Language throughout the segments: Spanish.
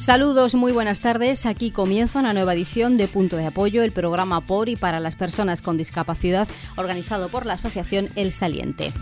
Saludos, muy buenas tardes. Aquí comienza una nueva edición de Punto de Apoyo, el programa por y para las personas con discapacidad organizado por la Asociación El Saliente.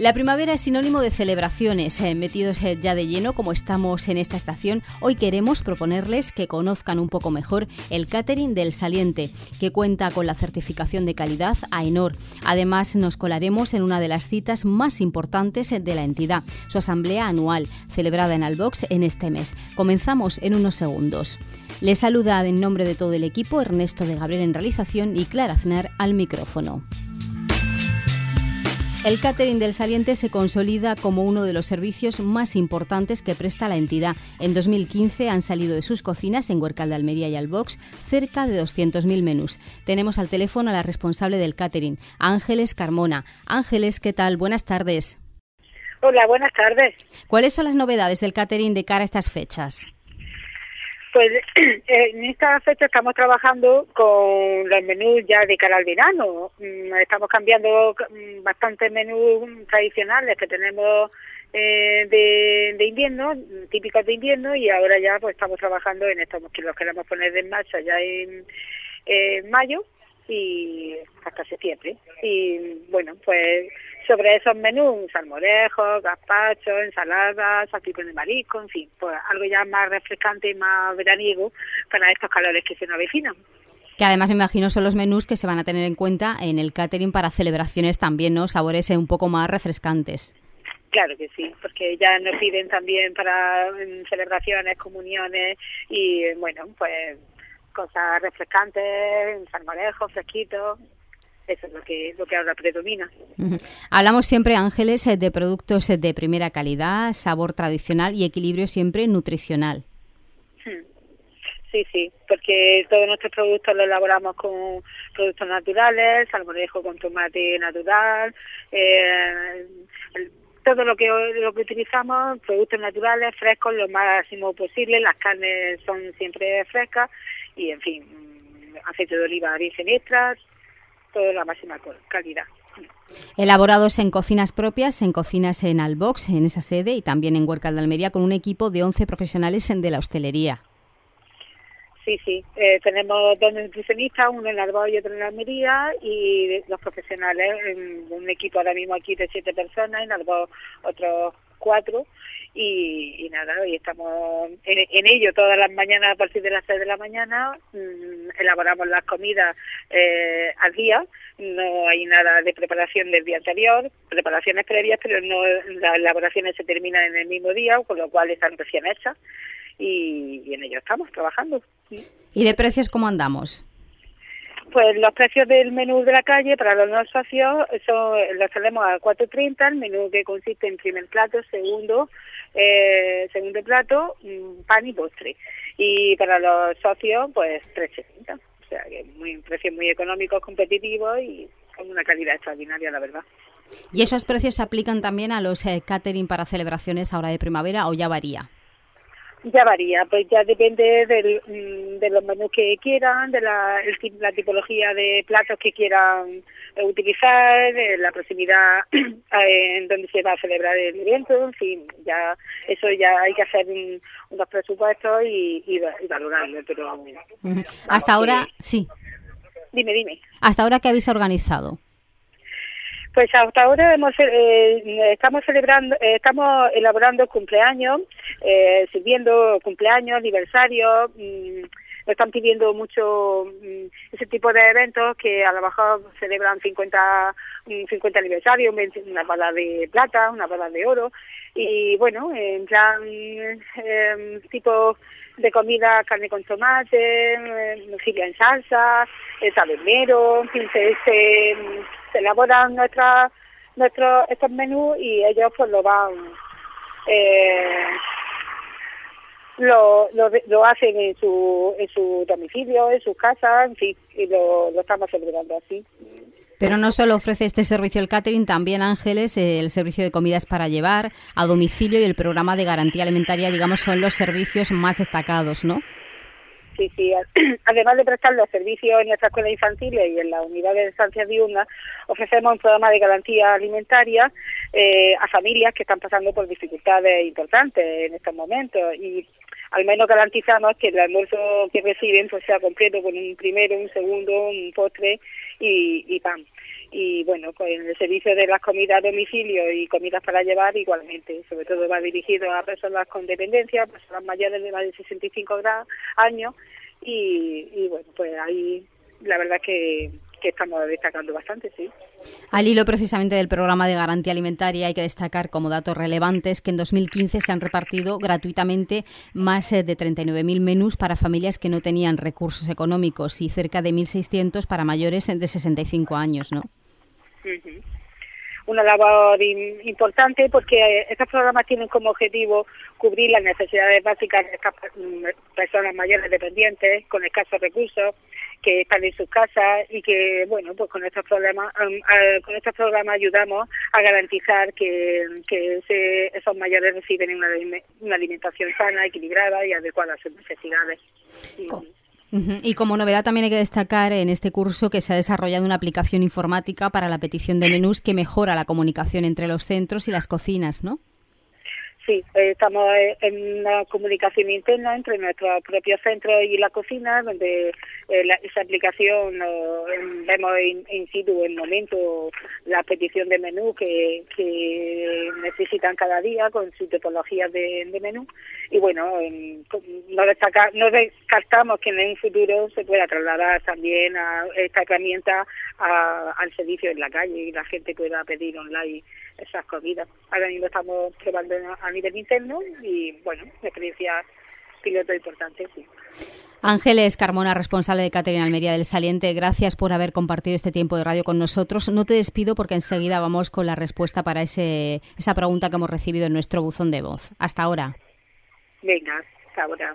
La primavera es sinónimo de celebraciones. Eh, metidos eh, ya de lleno, como estamos en esta estación, hoy queremos proponerles que conozcan un poco mejor el catering del Saliente, que cuenta con la certificación de calidad AENOR. Además, nos colaremos en una de las citas más importantes de la entidad, su asamblea anual, celebrada en Albox en este mes. Comenzamos en unos segundos. Les saluda en nombre de todo el equipo Ernesto de Gabriel en realización y Clara Aznar al micrófono. El catering del Saliente se consolida como uno de los servicios más importantes que presta la entidad. En 2015 han salido de sus cocinas en Huercal de Almería y Albox cerca de 200.000 menús. Tenemos al teléfono a la responsable del catering, Ángeles Carmona. Ángeles, ¿qué tal? Buenas tardes. Hola, buenas tardes. ¿Cuáles son las novedades del catering de cara a estas fechas? Pues en esta fecha estamos trabajando con los menús ya de cara al verano. Mm, estamos cambiando mm, bastantes menús tradicionales que tenemos eh, de, invierno, típicos de invierno, y ahora ya pues estamos trabajando en estos que los queremos poner en marcha ya en mayo y hasta septiembre. Y bueno, pues sobre esos menús, salmorejos, gazpacho, ensaladas, salpicón de marisco, en fin, pues algo ya más refrescante y más veraniego para estos calores que se nos avecinan. Que además me imagino son los menús que se van a tener en cuenta en el catering para celebraciones también, ¿no? Sabores un poco más refrescantes. Claro que sí, porque ya nos piden también para mm, celebraciones, comuniones y bueno, pues cosas refrescantes, salmorejos, fresquitos, eso es lo que, lo que ahora predomina. Hablamos siempre, Ángeles, eh, de productos eh, de primera calidad, sabor tradicional y equilibrio siempre nutricional. Hmm. Sí, sí, porque todos nuestros productos los elaboramos con productos naturales, salmorejo con tomate natural, eh, todo lo que lo que utilizamos, productos naturales, frescos, lo máximo posible, las carnes son siempre frescas y, en fin, aceite de oliva virgen extra, todo la máxima calidad. Elaborados en cocinas propias, en cocinas en Albox, en esa sede, y también en Huercal de Almería, con un equipo de 11 profesionales de la hostelería. Sí, sí. Eh, tenemos dos nutricionistas, uno en Albox y otro en Almería, y los profesionales, un equipo ahora mismo aquí de siete personas, en Albox otros cuatro, y, nada, hoy estamos en, ello todas las mañanas a partir de las 6 de la mañana, mm, elaboramos las comidas eh, al día, no hay nada de preparación del día anterior, preparaciones previas, pero no las elaboraciones se terminan en el mismo día, con lo cual están recién hechas y, en ello estamos trabajando. ¿Y de precios cómo andamos? Pues los precios del menú de la calle para los no socios los tenemos a 4.30, el menú que consiste en primer plato, segundo, eh, segundo plato, mm, pan y postre. Y para los socios, pues 3.70. O sea, que muy precios muy económicos, competitivos y con una calidad extraordinaria, la verdad. ¿Y esos precios se aplican también a los eh, catering para celebraciones ahora de primavera o ya varía? Ya varía, pues ya depende del, mm, de los menús que quieran, de la, la tipología de platos que quieran utilizar, de la proximidad en donde se va a celebrar el evento, en fin, ya eso ya hay que hacer unos presupuestos y, y, valorarlo. Pero, Hasta ahora, sí. Dime, dime. ¿Hasta ahora qué habéis organizado? Pues hasta ahora hemos, eh, estamos celebrando, eh, estamos elaborando cumpleaños, eh, sirviendo cumpleaños, aniversarios. Mm, nos están pidiendo mucho mm, ese tipo de eventos que a lo mejor celebran 50, 50 aniversarios, una bala de plata, una bala de oro. Y bueno, en plan em, tipo de comida, carne con tomate, mejilla en salsa, sabernero, en fin, se, elaboran nuestra, nuestros estos menús y ellos pues lo van eh, lo, lo, lo, hacen en su, en su domicilio, en sus casas, en fin, y lo, lo estamos celebrando así. Pero no solo ofrece este servicio el catering, también Ángeles, el servicio de comidas para llevar a domicilio y el programa de garantía alimentaria, digamos, son los servicios más destacados, ¿no? Además de prestar los servicios en nuestra escuela infantil y en la unidad de estancias diurnas, ofrecemos un programa de garantía alimentaria eh, a familias que están pasando por dificultades importantes en estos momentos. Y al menos garantizamos que el almuerzo que reciben pues sea completo con un primero, un segundo, un postre y pan y bueno, con el servicio de las comidas a domicilio y comidas para llevar igualmente, sobre todo va dirigido a personas con dependencia, personas mayores de más de 65 años. Y, y bueno, pues ahí la verdad que que estamos destacando bastante, sí. Al hilo precisamente del programa de garantía alimentaria hay que destacar como datos relevantes que en 2015 se han repartido gratuitamente más eh, de 39.000 menús para familias que no tenían recursos económicos y cerca de 1.600 para mayores de 65 años, ¿no? Una labor importante porque eh, estos programas tienen como objetivo cubrir las necesidades básicas de estas mm, personas mayores dependientes con escasos recursos que están en sus casas y que, bueno, pues con estos programas, con estos programas ayudamos a garantizar que, que esos mayores reciben una, una alimentación sana, equilibrada y adecuada a sus necesidades. Y como novedad también hay que destacar en este curso que se ha desarrollado una aplicación informática para la petición de menús que mejora la comunicación entre los centros y las cocinas, ¿no? Sí, eh, estamos eh, en una comunicación interna entre nuestro propio centro y la cocina, donde eh, esa aplicación vemos in, situ en momento la petición de menú que, necesitan cada día con sus tipologías de, menú. Y bueno, no, no descartamos que en un futuro se pueda trasladar también a esta herramienta al servicio en la calle y la gente pueda pedir online esas comidas. Ahora mismo estamos probando a nivel interno y, bueno, experiencia piloto importante, sí. Ángeles Carmona, responsable de Caterina Almería del Saliente, gracias por haber compartido este tiempo de radio con nosotros. No te despido porque enseguida vamos con la respuesta para ese, esa pregunta que hemos recibido en nuestro buzón de voz. Hasta ahora. Venga, hasta ahora.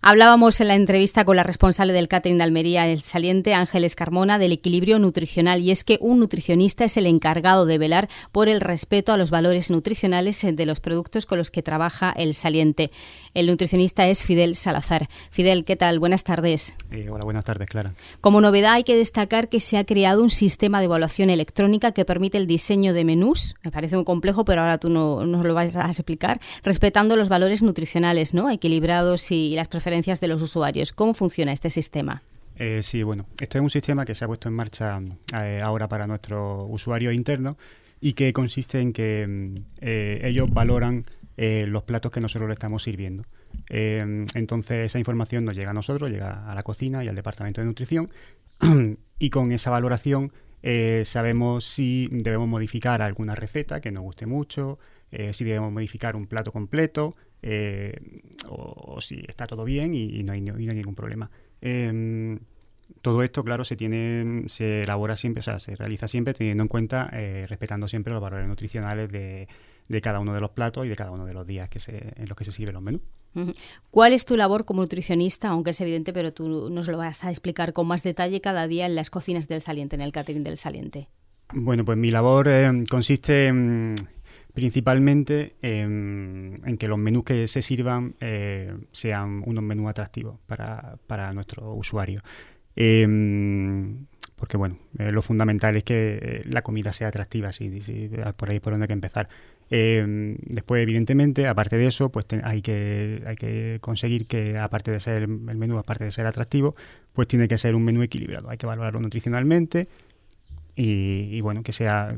Hablábamos en la entrevista con la responsable del catering de Almería, el saliente Ángeles Carmona, del equilibrio nutricional y es que un nutricionista es el encargado de velar por el respeto a los valores nutricionales de los productos con los que trabaja el saliente. El nutricionista es Fidel Salazar. Fidel, ¿qué tal? Buenas tardes. Eh, hola, buenas tardes, Clara. Como novedad hay que destacar que se ha creado un sistema de evaluación electrónica que permite el diseño de menús. Me parece muy complejo, pero ahora tú no, nos lo vas a explicar, respetando los valores nutricionales, ¿no? Equilibrados y las preferencias de los usuarios. ¿Cómo funciona este sistema? Eh, sí, bueno, esto es un sistema que se ha puesto en marcha eh, ahora para nuestros usuarios internos y que consiste en que mm, eh, ellos valoran los platos que nosotros le estamos sirviendo. entonces esa información nos llega a nosotros, llega a la cocina y al departamento de nutrición y con esa valoración sabemos si debemos modificar alguna receta que nos guste mucho, si debemos modificar un plato completo, eh, o, si está todo bien y, no, hay, ningún problema. Em, todo esto, claro, se tiene, se elabora siempre, o sea, se realiza siempre teniendo en cuenta, eh, respetando siempre los valores nutricionales de, cada uno de los platos y de cada uno de los días que se, en los que se sirven los menús. ¿Cuál es tu labor como nutricionista? Aunque es evidente, pero tú nos lo vas a explicar con más detalle cada día en las cocinas del saliente, en el catering del saliente. Bueno, pues mi labor eh, consiste en principalmente en, que los menús que se sirvan eh, sean unos menús atractivos para, para nuestros usuarios. Em, porque bueno, eh, lo fundamental es que eh, la comida sea atractiva, sí, por ahí por donde hay que empezar. Em, después, evidentemente, aparte de eso, pues hay, que, hay que conseguir que, aparte de ser el menú, aparte de ser atractivo, pues tiene que ser un menú equilibrado. Hay que valorarlo nutricionalmente, y, bueno, que sea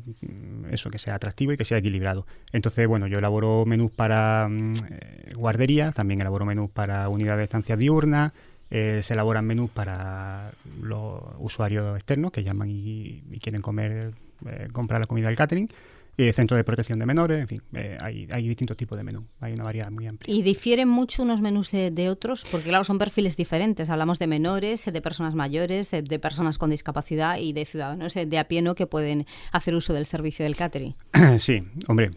eso, que sea atractivo y que sea equilibrado. Entonces, bueno, yo elaboro menús para mm, eh, guardería, también elaboro menús para unidades de estancia diurna, eh, se elaboran menús para los usuarios externos que llaman y, quieren comer, eh, comprar la comida del catering eh, centro de protección de menores, en fin, eh, hay, distintos tipos de menú, hay una variedad muy amplia. ¿Y difieren mucho unos menús de, otros? Porque claro, son perfiles diferentes, hablamos de menores, de personas mayores, de, personas con discapacidad y de ciudadanos de a pie ¿no? que pueden hacer uso del servicio del catering. Sí, hombre,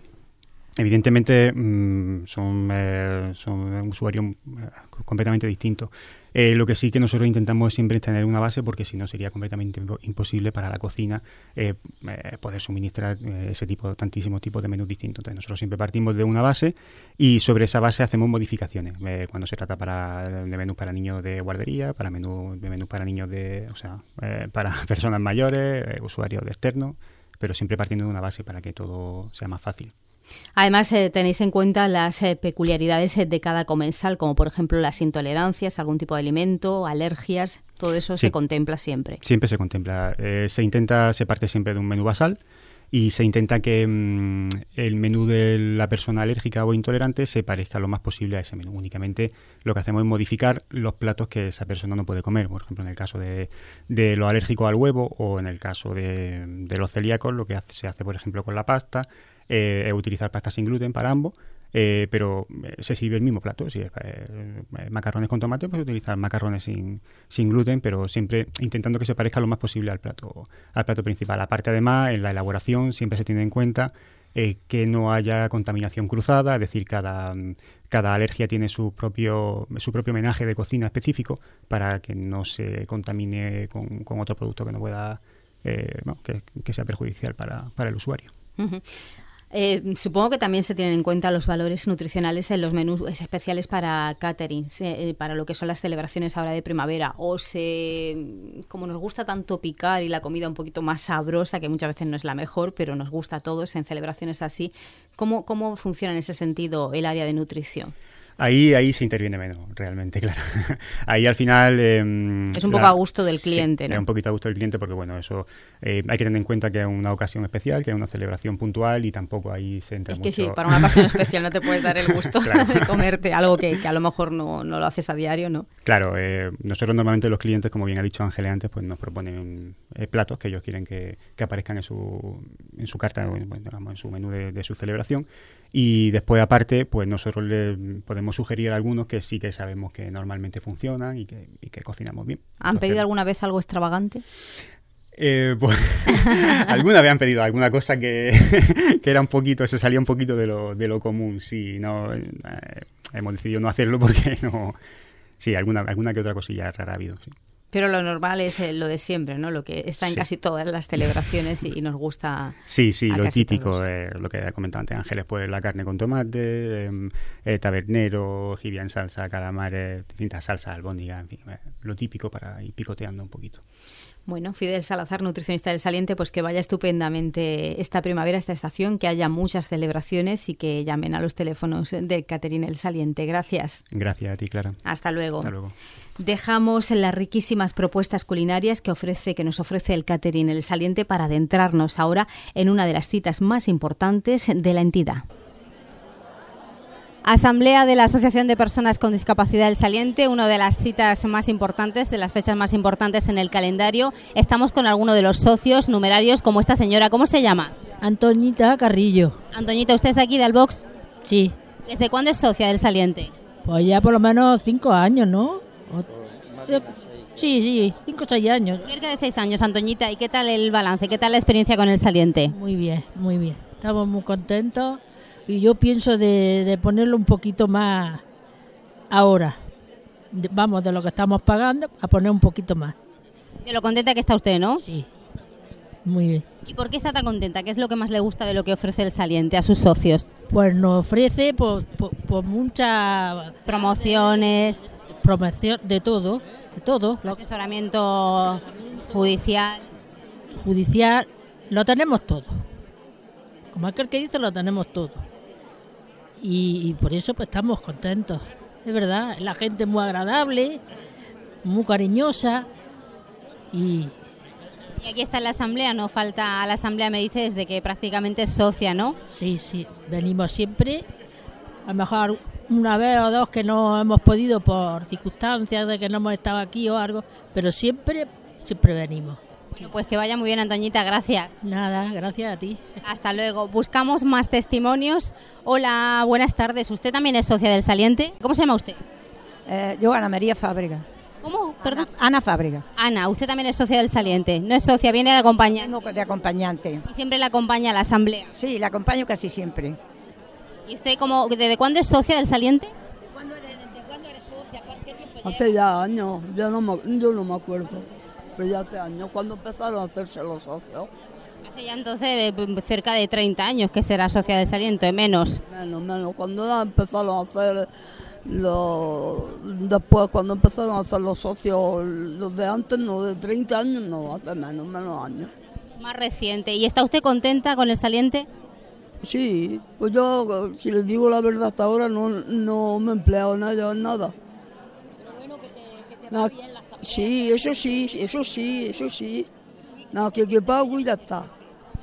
Evidentemente mm, son, eh, son un usuario eh, completamente distinto. Eh, lo que sí que nosotros intentamos siempre es tener una base porque si no sería completamente imposible para la cocina poder suministrar ese tipo, tantísimos tipos de menús distintos. Entonces nosotros siempre partimos de una base y sobre esa base hacemos modificaciones cuando se trata para, de menús para niños de guardería, para menú, de menús para niños de, o sea, para personas mayores, usuarios externos, pero siempre partiendo de una base para que todo sea más fácil. Además, eh, tenéis en cuenta las eh, peculiaridades de cada comensal, como por ejemplo las intolerancias, algún tipo de alimento, alergias, todo eso se contempla siempre. Siempre se contempla. se intenta, se parte siempre de un menú basal y se intenta que mm, el menú de la persona alérgica o intolerante se parezca lo más posible a ese menú. Únicamente lo que hacemos es modificar los platos que esa persona no puede comer. Por ejemplo, en el caso de, de lo alérgico al huevo o en el caso de, de los celíacos, lo que se hace, por ejemplo, con la pasta eh, utilizar pasta sin gluten para ambos eh, pero eh, se sirve el mismo plato. Si es eh, macarrones con tomate, pues utilizar macarrones sin, sin gluten, pero siempre intentando que se parezca lo más posible al plato, al plato principal. Aparte, además, en la elaboración siempre se tiene en cuenta que no haya contaminación cruzada, es decir, cada, cada alergia tiene su propio, su propio homenaje de cocina específico para que no se contamine con, otro producto que no pueda, que, sea perjudicial para, para el usuario. Eh, supongo que también se tienen en cuenta los valores nutricionales en los menús especiales para catering, eh, para lo que son las celebraciones ahora de primavera. O se, como nos gusta tanto picar y la comida un poquito más sabrosa, que muchas veces no es la mejor, pero nos gusta a todos en celebraciones así, ¿cómo, cómo funciona en ese sentido el área de nutrición? Ahí, ahí se interviene menos, realmente, claro. ahí al final... Em, es un poco a gusto del cliente, ¿no? Es un poquito a gusto del cliente porque, bueno, eso eh, hay que tener en cuenta que es una ocasión especial, que es una celebración puntual y tampoco ahí se entra Es que sí, para una ocasión especial no te puedes dar el gusto de comerte algo que, a lo mejor no, lo haces a diario, ¿no? Claro, eh, nosotros normalmente los clientes, como bien ha dicho Ángel antes, pues nos proponen eh, platos que ellos quieren que, aparezcan en su, en su carta, en su menú de, de su celebración y después, aparte, pues nosotros le podemos sugerir algunos que sí que sabemos que normalmente funcionan y que, cocinamos bien. ¿Han pedido alguna vez algo extravagante? Eh, pues, alguna vez han pedido alguna cosa que, era un poquito, se salía un poquito de lo, de lo común. Sí, no, eh, hemos decidido no hacerlo porque no. Sí, alguna, alguna que otra cosilla rara ha habido. Sí. Pero lo normal es eh, lo de siempre, ¿no? Lo que está en casi todas las celebraciones y, nos gusta. Sí, sí, lo típico, eh, lo que ha comentado antes Ángeles, pues la carne con tomate, em, eh, tabernero, jibia en salsa, calamares, distintas salsas, albóndiga, en fin, lo típico para ir picoteando un poquito. Bueno, Fidel Salazar, nutricionista del Saliente, pues que vaya estupendamente esta primavera, esta estación, que haya muchas celebraciones y que llamen a los teléfonos de Caterina el Saliente. Gracias. Gracias a ti, Clara. Hasta luego. Hasta luego. Dejamos las riquísimas propuestas culinarias que ofrece, que nos ofrece el Catering el Saliente para adentrarnos ahora en una de las citas más importantes de la entidad. Asamblea de la Asociación de Personas con Discapacidad del Saliente, una de las citas más importantes, de las fechas más importantes en el calendario. Estamos con alguno de los socios numerarios, como esta señora. ¿Cómo se llama? Antoñita Carrillo. Antoñita, ¿usted es de aquí, del box? Sí. ¿Desde cuándo es socia del Saliente? Pues ya por lo menos cinco años, ¿no? Sí, sí, cinco o seis años. Cerca de seis años, Antoñita. ¿Y qué tal el balance? ¿Qué tal la experiencia con el Saliente? Muy bien, muy bien. Estamos muy contentos y yo pienso de, ponerlo un poquito más ahora. vamos, de lo que estamos pagando a poner un poquito más. De lo contenta que está usted, ¿no? Sí, muy bien. ¿Y por qué está tan contenta? ¿Qué es lo que más le gusta de lo que ofrece el saliente a sus socios? Pues nos ofrece por, por, muchas promociones, promoción de todo, de todo. Asesoramiento judicial. Judicial, lo tenemos todo. Como aquel que dice, lo tenemos todo y, por eso pues estamos contentos. Es verdad, la gente es muy agradable, muy cariñosa y... Y aquí está la asamblea, no falta a la asamblea, me dice, desde que prácticamente es socia, ¿no? Sí, sí, venimos siempre, a lo mejor una vez o dos que no hemos podido por circunstancias de que no hemos estado aquí o algo, pero siempre, siempre venimos pues que vaya muy bien, Antoñita, gracias. Nada, gracias a ti. Hasta luego. Buscamos más testimonios. Hola, buenas tardes. ¿Usted también es socia del Saliente? ¿Cómo se llama usted? Eh, yo, Ana María Fábrica. ¿Cómo? Perdón. Ana, Fábrica. Ana, usted también es socia del Saliente. No es socia, viene de acompañante. de acompañante. ¿Y siempre la acompaña a la asamblea? Sí, la acompaño casi siempre. ¿Y usted cómo, desde cuándo es socia del Saliente? ¿Cuándo eres, ¿Desde cuándo eres socia? Hace ya años, yo no me, yo no me acuerdo pero ya hace años, cuando empezaron a hacerse los socios. Hace ya entonces eh, cerca de 30 años que será socia de Saliente, menos. Menos, menos. Cuando empezaron a hacer los... Después, cuando empezaron a hacer los socios, los de antes, no, de 30 años, no, hace menos, menos años. Más reciente. ¿Y está usted contenta con el Saliente? Sí, pues yo, si les digo la verdad, hasta ahora no, no me he empleado nada. nada. Nada, sí, eso sí, eso sí, eso sí. Nada, que, que pago y ya está.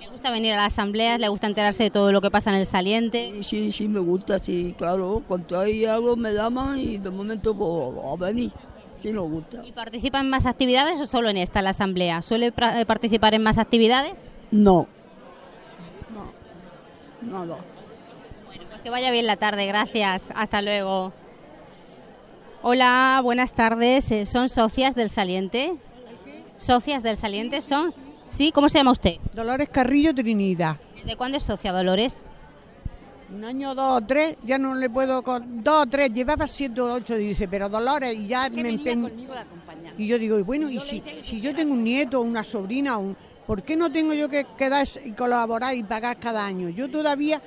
¿Le gusta venir a las asambleas? ¿Le gusta enterarse de todo lo que pasa en el saliente? Sí, sí, sí, me gusta, sí, claro. Cuando hay algo me llaman y de momento pues, a venir. Sí, nos gusta. ¿Y participa en más actividades o solo en esta, la asamblea? ¿Suele eh, participar en más actividades? No. No. Nada. Bueno, pues que vaya bien la tarde, gracias. Hasta luego. Hola, buenas tardes. Eh, ¿Son socias del saliente? ¿Socias del saliente son? ¿Sí? ¿Cómo se llama usted? Dolores Carrillo Trinidad. ¿Desde cuándo es socia, Dolores? Un año, dos o tres, ya no le puedo... Con, dos o tres, llevaba siete o ocho, dice, pero Dolores, y ya me empeño... Y yo digo, y bueno, y si, si yo tengo un nieto, una sobrina, un, ¿por qué no tengo yo que quedar y colaborar y pagar cada año? Yo todavía,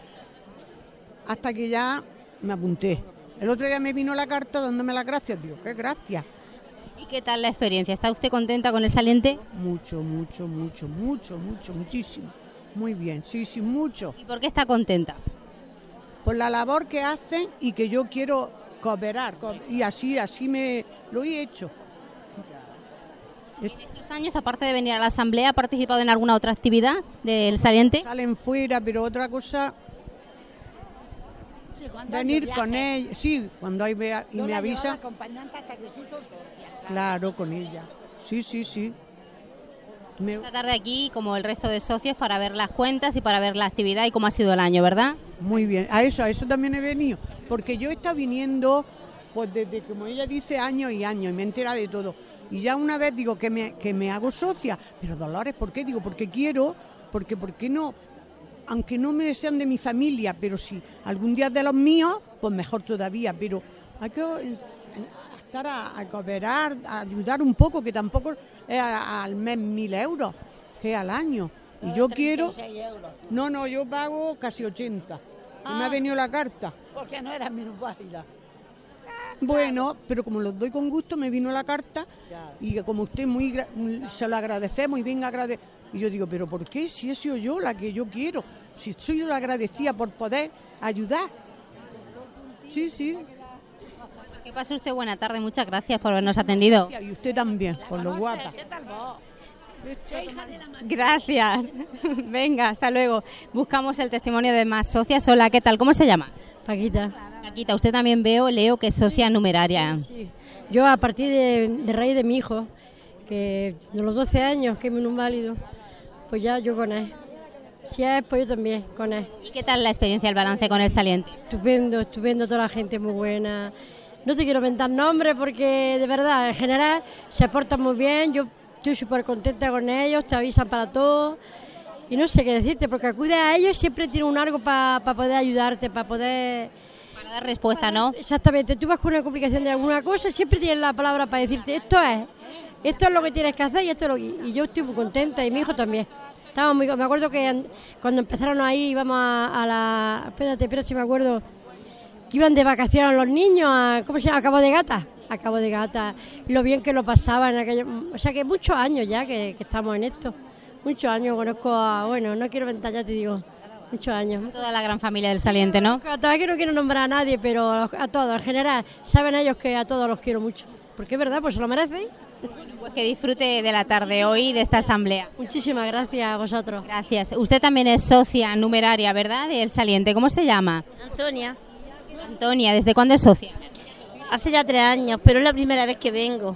hasta que ya me apunté. El otro día me vino la carta dándome las gracias, digo, qué gracias. ¿Y qué tal la experiencia? ¿Está usted contenta con el saliente? Mucho, mucho, mucho, mucho, mucho, muchísimo. Muy bien, sí, sí, mucho. ¿Y por qué está contenta? por la labor que hacen y que yo quiero cooperar. co- Y así, así me lo he hecho. En estos años, aparte de venir a la asamblea, ¿ha participado en alguna otra actividad del saliente? Salen fuera, pero otra cosa, venir con ella. Sí, cuando hay vea- y me avisa, acompañante hasta que hizo socia. claro, con ella. Sí, sí, sí. Me- Esta tarde aquí, como el resto de socios, para ver las cuentas y para ver la actividad y cómo ha sido el año, ¿verdad? Muy bien, a eso, a eso también he venido, porque yo he estado viniendo, pues desde, como ella dice, años y años, y me entera de todo. Y ya una vez digo que me, que me hago socia, pero Dolores, ¿por qué? Digo, porque quiero, porque ¿por qué no? Aunque no me sean de mi familia, pero si algún día de los míos, pues mejor todavía, pero hay que eh, estar a, a cooperar, a ayudar un poco, que tampoco es al mes mil euros, que es al año. Y yo quiero... No, no, yo pago casi 80. Y me ha venido la carta. Porque no era minusválida. Bueno, pero como los doy con gusto, me vino la carta y como usted muy se lo agradecemos y bien agradece. Y yo digo, pero ¿por qué? Si he sido yo la que yo quiero, si soy yo la agradecida por poder ayudar. Sí, sí. Que pase usted buena tarde, muchas gracias por habernos atendido. Y usted también, por lo guapa. Gracias. Venga, hasta luego. Buscamos el testimonio de más socias. Hola, ¿qué tal? ¿Cómo se llama? Paquita. Paquita, usted también veo, leo que es socia numeraria. Sí. Yo a partir de, de raíz de mi hijo, que de los 12 años que es inválido, pues ya yo con él. Si es, pues yo también con él. ¿Y qué tal la experiencia, el balance con el saliente? Estupendo, estupendo, toda la gente muy buena. No te quiero inventar nombres porque de verdad, en general, se portan muy bien. Yo estoy súper contenta con ellos, te avisan para todo. Y no sé qué decirte, porque acude a ellos siempre tienen un algo para poder ayudarte, para poder... Para dar respuesta, ¿no? Exactamente, tú vas con una complicación de alguna cosa, siempre tienes la palabra para decirte esto es, esto es lo que tienes que hacer y esto es lo que... Y yo estoy muy contenta y mi hijo también. Estaba muy, me acuerdo que an- cuando empezaron ahí íbamos a, a la... Espérate, espérate si me acuerdo. Que iban de vacaciones los niños a... ¿Cómo se llama? A Cabo de Gata. A Cabo de Gata. Lo bien que lo pasaban. Aquello, o sea que muchos años ya que, que estamos en esto. Muchos años conozco a... Bueno, no quiero inventar, ya te digo. Muchos años. Toda la gran familia del saliente, ¿no? Todavía que no quiero nombrar a nadie, pero a todos, en general, saben ellos que a todos los quiero mucho. Porque es verdad, pues se lo merecen. Pues que disfrute de la tarde hoy de esta asamblea. Muchísimas gracias a vosotros. Gracias. Usted también es socia numeraria, ¿verdad? Del saliente. ¿Cómo se llama? Antonia, Antonia, ¿desde cuándo es socia? hace ya tres años, pero es la primera vez que vengo.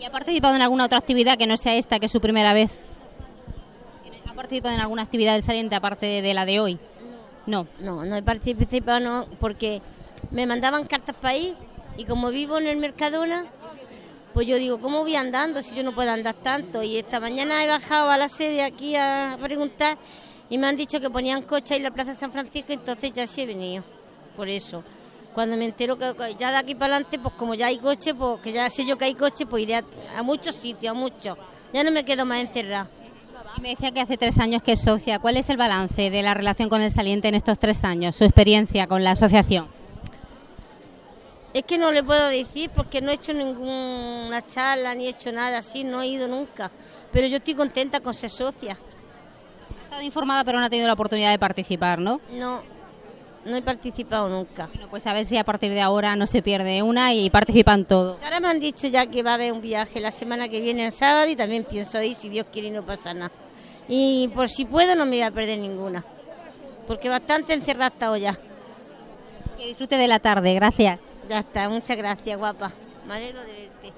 ¿Y ha participado en alguna otra actividad que no sea esta, que es su primera vez? ¿Ha participado en alguna actividad del saliente aparte de la de hoy? No. No, no he participado no, porque me mandaban cartas para ir y como vivo en el Mercadona, pues yo digo, ¿cómo voy andando si yo no puedo andar tanto? Y esta mañana he bajado a la sede aquí a preguntar y me han dicho que ponían coche en la Plaza San Francisco, entonces ya sí he venido, por eso. Cuando me entero que ya de aquí para adelante, pues como ya hay coche, pues que ya sé yo que hay coche, pues iré a, a muchos sitios, a muchos. Ya no me quedo más encerrada. Y me decía que hace tres años que es socia. ¿Cuál es el balance de la relación con el saliente en estos tres años? Su experiencia con la asociación. Es que no le puedo decir porque no he hecho ninguna charla ni he hecho nada así, no he ido nunca. Pero yo estoy contenta con ser socia. estado informada, pero no ha tenido la oportunidad de participar, ¿no? No, no he participado nunca. Bueno, pues a ver si a partir de ahora no se pierde una y participan todo. Ahora me han dicho ya que va a haber un viaje la semana que viene el sábado y también pienso ir si Dios quiere y no pasa nada. Y por si puedo no me voy a perder ninguna, porque bastante encerrada he estado ya. Que disfrute de la tarde, gracias. Ya está, muchas gracias, guapa. Me alegro de verte.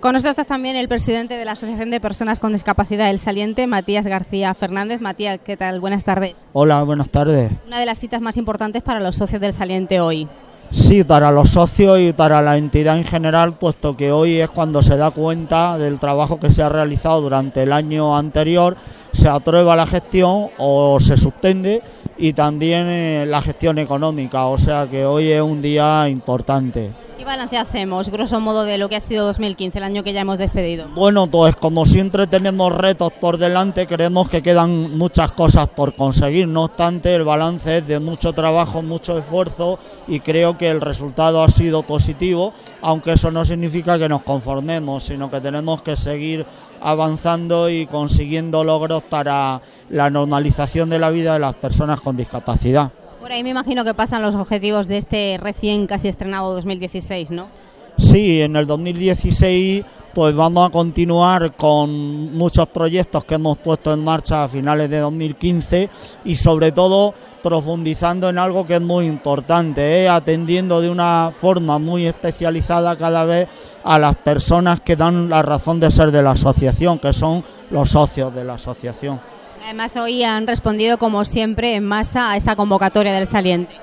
Con nosotros está también el presidente de la Asociación de Personas con Discapacidad del Saliente, Matías García Fernández. Matías, ¿qué tal? Buenas tardes. Hola, buenas tardes. Una de las citas más importantes para los socios del Saliente hoy. Sí, para los socios y para la entidad en general, puesto que hoy es cuando se da cuenta del trabajo que se ha realizado durante el año anterior, se aprueba la gestión o se suspende y también eh, la gestión económica, o sea que hoy es un día importante. ¿Qué balance hacemos, grosso modo, de lo que ha sido 2015, el año que ya hemos despedido? Bueno, pues como siempre tenemos retos por delante, creemos que quedan muchas cosas por conseguir. No obstante, el balance es de mucho trabajo, mucho esfuerzo y creo que el resultado ha sido positivo, aunque eso no significa que nos conformemos, sino que tenemos que seguir avanzando y consiguiendo logros para la normalización de la vida de las personas con discapacidad. Por ahí me imagino que pasan los objetivos de este recién casi estrenado 2016, ¿no? Sí, en el 2016 pues vamos a continuar con muchos proyectos que hemos puesto en marcha a finales de 2015 y sobre todo profundizando en algo que es muy importante, ¿eh? atendiendo de una forma muy especializada cada vez a las personas que dan la razón de ser de la asociación, que son los socios de la asociación. Además, hoy han respondido, como siempre, en masa a esta convocatoria del saliente.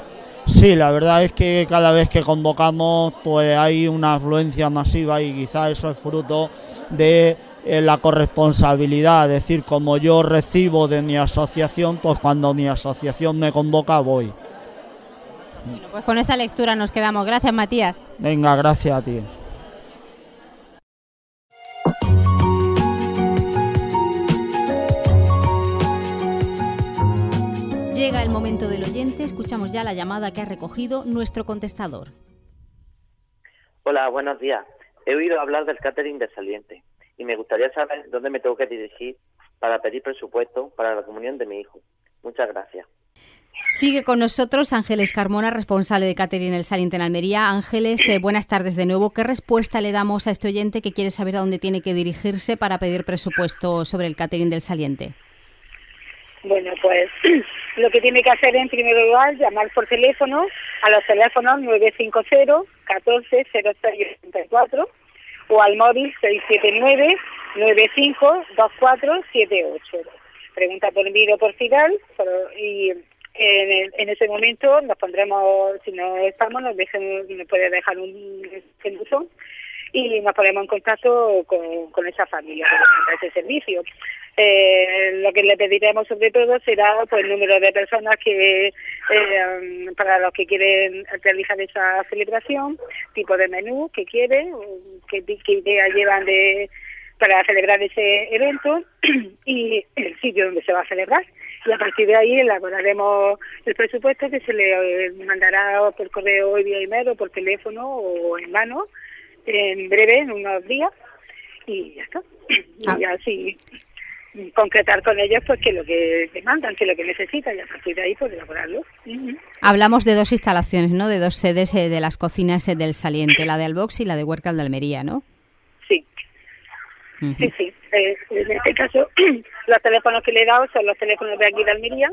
Sí, la verdad es que cada vez que convocamos, pues hay una afluencia masiva y quizás eso es fruto de eh, la corresponsabilidad, es decir, como yo recibo de mi asociación, pues cuando mi asociación me convoca voy. Bueno, pues con esa lectura nos quedamos. Gracias, Matías. Venga, gracias a ti. Llega el momento del oyente, escuchamos ya la llamada que ha recogido nuestro contestador. Hola, buenos días. He oído hablar del catering de Saliente y me gustaría saber dónde me tengo que dirigir para pedir presupuesto para la comunión de mi hijo. Muchas gracias. Sigue con nosotros Ángeles Carmona, responsable de Catering El Saliente en Almería. Ángeles, eh, buenas tardes de nuevo. ¿Qué respuesta le damos a este oyente que quiere saber a dónde tiene que dirigirse para pedir presupuesto sobre el Catering del Saliente? Bueno, pues lo que tiene que hacer en primer lugar llamar por teléfono a los teléfonos 950 14 0684 o al móvil 679 95 2478. Pregunta por envío por Fidal y en, en, ese momento nos pondremos, si no estamos, nos, nos puede dejar un, buzón y nos ponemos en contacto con, con esa familia para ese servicio. Eh, lo que le pediremos sobre todo será pues el número de personas que eh, para los que quieren realizar esa celebración, tipo de menú que quieren, qué, qué idea llevan de para celebrar ese evento y el sitio donde se va a celebrar. Y a partir de ahí elaboraremos el presupuesto que se le eh, mandará por correo vía email o por teléfono o en mano en breve, en unos días, y ya está. Y así concretar con ellos pues que lo que demandan, que lo que necesitan y a partir de ahí pues elaborarlo. Hablamos de dos instalaciones, ¿no? De dos sedes eh, de las cocinas eh, del Saliente, la de Albox y la de Huercal de Almería, ¿no? Sí. Sí, sí. Eh, en este caso, los teléfonos que le he dado son los teléfonos de aquí de Almería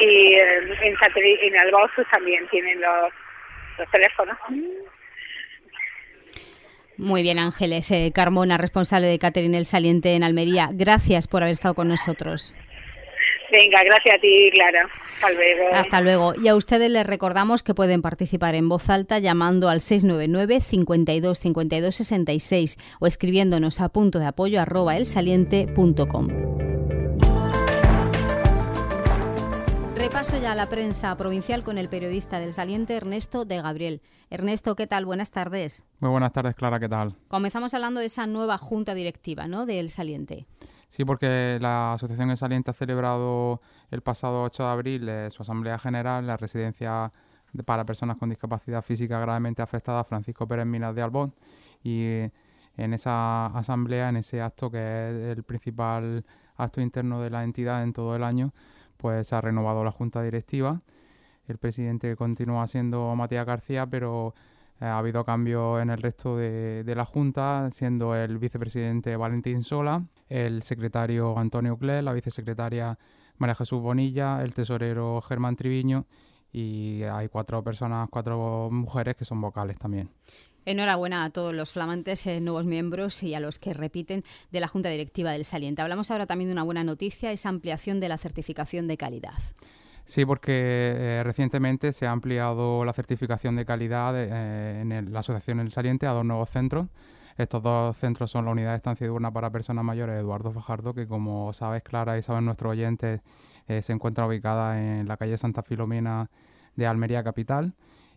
y en, en Albox pues, también tienen los, los teléfonos. Muy bien, Ángeles. Eh, Carmona, responsable de Catering El Saliente en Almería. Gracias por haber estado con nosotros. Venga, gracias a ti, Clara. Hasta luego. Hasta luego. Y a ustedes les recordamos que pueden participar en voz alta llamando al 699 52 52 66 o escribiéndonos a punto de apoyo arroba elsaliente.com. Repaso ya a la prensa provincial con el periodista del saliente Ernesto de Gabriel. Ernesto, ¿qué tal? Buenas tardes. Muy buenas tardes, Clara, ¿qué tal? Comenzamos hablando de esa nueva junta directiva, ¿no? Del saliente. Sí, porque la Asociación El Saliente ha celebrado el pasado 8 de abril eh, su Asamblea General en la residencia para personas con discapacidad física gravemente afectada Francisco Pérez Minas de Albón y en esa asamblea, en ese acto que es el principal acto interno de la entidad en todo el año, pues se ha renovado la junta directiva. El presidente continúa siendo Matías García, pero eh, ha habido cambios en el resto de, la junta, siendo el vicepresidente Valentín Sola, el secretario Antonio Cler, la vicesecretaria María Jesús Bonilla, el tesorero Germán Triviño y hay cuatro personas, cuatro mujeres que son vocales también. Enhorabuena a todos los flamantes eh, nuevos miembros y a los que repiten de la Junta Directiva del Saliente. Hablamos ahora también de una buena noticia, esa ampliación de la certificación de calidad. Sí, porque eh, recientemente se ha ampliado la certificación de calidad eh, en la Asociación El Saliente a dos nuevos centros. Estos dos centros son la Unidad de Estancia Diurna para Personas Mayores Eduardo Fajardo, que como sabes Clara y saben nuestros oyentes, se encuentra ubicada en la calle Santa Filomena de Almería Capital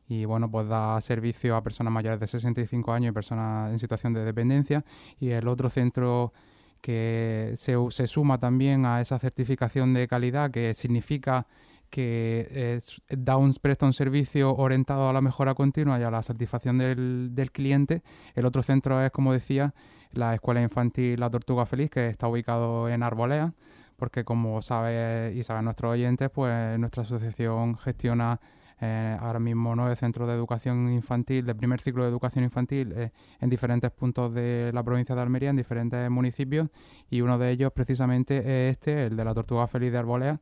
y bueno, pues da servicio a personas mayores de 65 años y personas en situación de dependencia. Y el otro centro que se, se suma también a esa certificación de calidad, que significa que da un, presta un servicio orientado a la mejora continua y a la satisfacción del, del cliente. El otro centro es, como decía, la Escuela Infantil La Tortuga Feliz, que está ubicado en Arbolea, porque como sabe y saben nuestros oyentes, pues nuestra asociación gestiona eh, ahora mismo nueve centros de educación infantil, de primer ciclo de educación infantil, eh, en diferentes puntos de la provincia de Almería, en diferentes municipios, y uno de ellos precisamente es este, el de la Tortuga Feliz de Arbolea,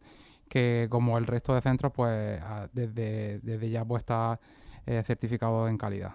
que como el resto de centros, pues desde, desde ya pues está eh, certificado en calidad.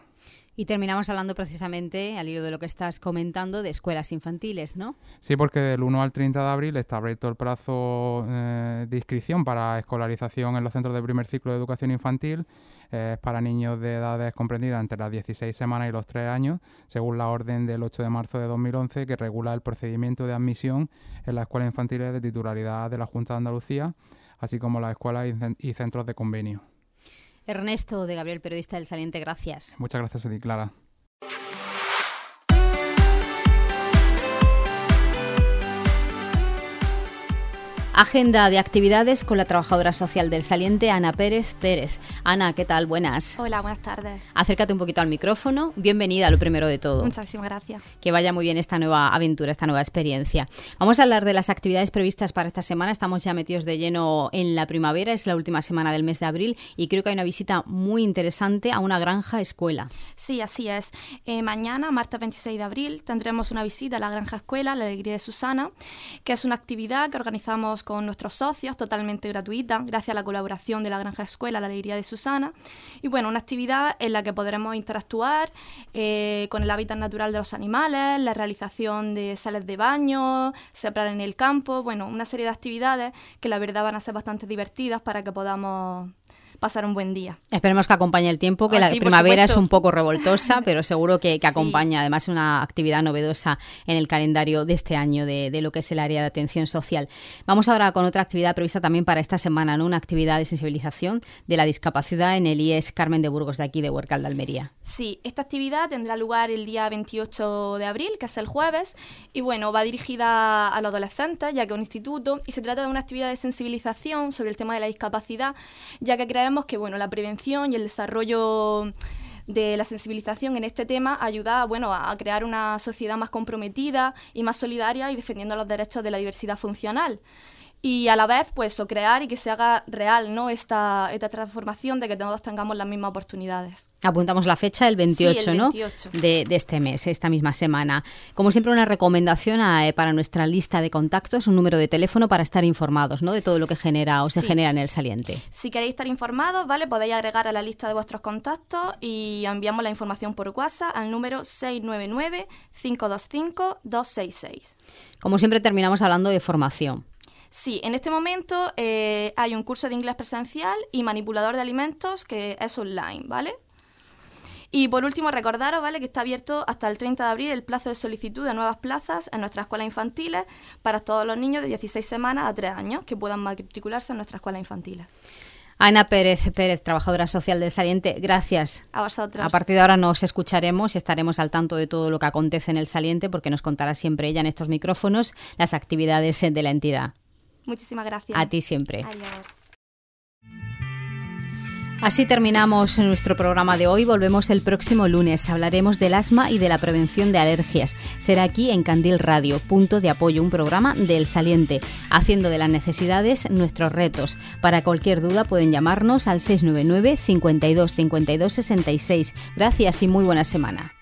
Y terminamos hablando precisamente, al hilo de lo que estás comentando, de escuelas infantiles, ¿no? Sí, porque del 1 al 30 de abril está abierto el plazo eh, de inscripción para escolarización en los centros de primer ciclo de educación infantil. Es para niños de edades comprendidas entre las 16 semanas y los 3 años, según la orden del 8 de marzo de 2011 que regula el procedimiento de admisión en las escuelas infantiles de titularidad de la Junta de Andalucía, así como las escuelas y centros de convenio. Ernesto de Gabriel, periodista del Saliente, gracias. Muchas gracias a ti, Clara. Agenda de actividades con la trabajadora social del saliente, Ana Pérez Pérez. Ana, ¿qué tal? Buenas. Hola, buenas tardes. Acércate un poquito al micrófono. Bienvenida, lo primero de todo. Muchísimas gracias. Que vaya muy bien esta nueva aventura, esta nueva experiencia. Vamos a hablar de las actividades previstas para esta semana. Estamos ya metidos de lleno en la primavera, es la última semana del mes de abril y creo que hay una visita muy interesante a una granja escuela. Sí, así es. Eh, mañana, martes 26 de abril, tendremos una visita a la granja escuela, la alegría de Susana, que es una actividad que organizamos con nuestros socios, totalmente gratuita, gracias a la colaboración de la Granja Escuela, la Alegría de Susana. Y bueno, una actividad en la que podremos interactuar eh, con el hábitat natural de los animales, la realización de sales de baño, sembrar en el campo, bueno, una serie de actividades que la verdad van a ser bastante divertidas para que podamos pasar un buen día. Esperemos que acompañe el tiempo, que ah, la primavera es un poco revoltosa, pero seguro que, acompaña. Además, una actividad novedosa en el calendario de este año de, lo que es el área de atención social. Vamos ahora con otra actividad prevista también para esta semana, ¿no? una actividad de sensibilización de la discapacidad en el IES Carmen de Burgos de aquí, de Huercal de Almería. Sí, esta actividad tendrá lugar el día 28 de abril, que es el jueves, y bueno, va dirigida a los adolescentes, ya que es un instituto, y se trata de una actividad de sensibilización sobre el tema de la discapacidad, ya que creemos que bueno, la prevención y el desarrollo de la sensibilización en este tema ayuda bueno, a crear una sociedad más comprometida y más solidaria y defendiendo los derechos de la diversidad funcional y a la vez pues o crear y que se haga real ¿no? esta, esta transformación de que todos tengamos las mismas oportunidades. Apuntamos la fecha, el 28, ¿no? De, este mes, esta misma semana. Como siempre, una recomendación eh, para nuestra lista de contactos, un número de teléfono para estar informados ¿no? de todo lo que genera o se genera en el saliente. Si queréis estar informados, ¿vale? Podéis agregar a la lista de vuestros contactos y enviamos la información por WhatsApp al número 699-525-266. Como siempre, terminamos hablando de formación. Sí, en este momento eh, hay un curso de inglés presencial y manipulador de alimentos que es online, ¿vale? Y por último, recordaros, ¿vale?, que está abierto hasta el 30 de abril el plazo de solicitud de nuevas plazas en nuestras escuelas infantiles para todos los niños de 16 semanas a 3 años que puedan matricularse en nuestras escuelas infantiles. Ana Pérez Pérez, trabajadora social del Saliente, gracias. A vosotros. A partir de ahora nos escucharemos y estaremos al tanto de todo lo que acontece en el Saliente porque nos contará siempre ella en estos micrófonos las actividades de la entidad. Muchísimas gracias. A ti siempre. Así terminamos nuestro programa de hoy. Volvemos el próximo lunes. Hablaremos del asma y de la prevención de alergias. Será aquí en Candil Radio, punto de apoyo, un programa del saliente, haciendo de las necesidades nuestros retos. Para cualquier duda pueden llamarnos al 699 52 52 66. Gracias y muy buena semana.